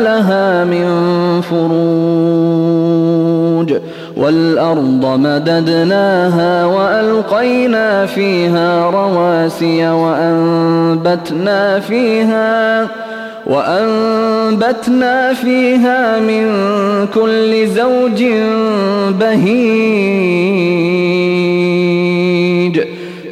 لها من فروج والأرض مددناها وألقينا فيها رواسي وأنبتنا فيها وأنبتنا فيها من كل زوج بهيج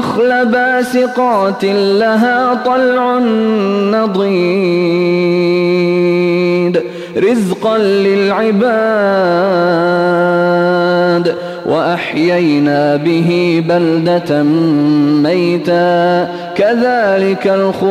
والنخل باسقات لها طلع نضيد. رزقا للعباد. وأحيينا به بلدة ميتا. كذلك الخروج.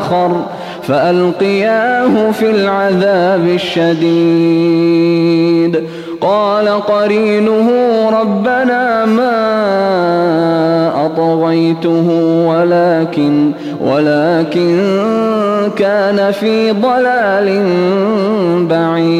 آخر فألقياه في العذاب الشديد. قال قرينه ربنا ما أطغيته ولكن ولكن كان في ضلال بعيد.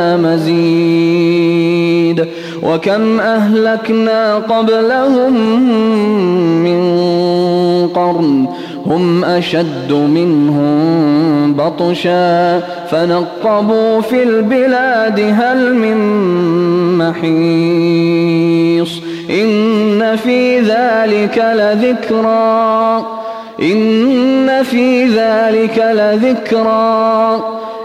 وكم أهلكنا قبلهم من قرن هم أشد منهم بطشا فنقبوا في البلاد هل من محيص إن في ذلك لذكرى إن في ذلك لذكرى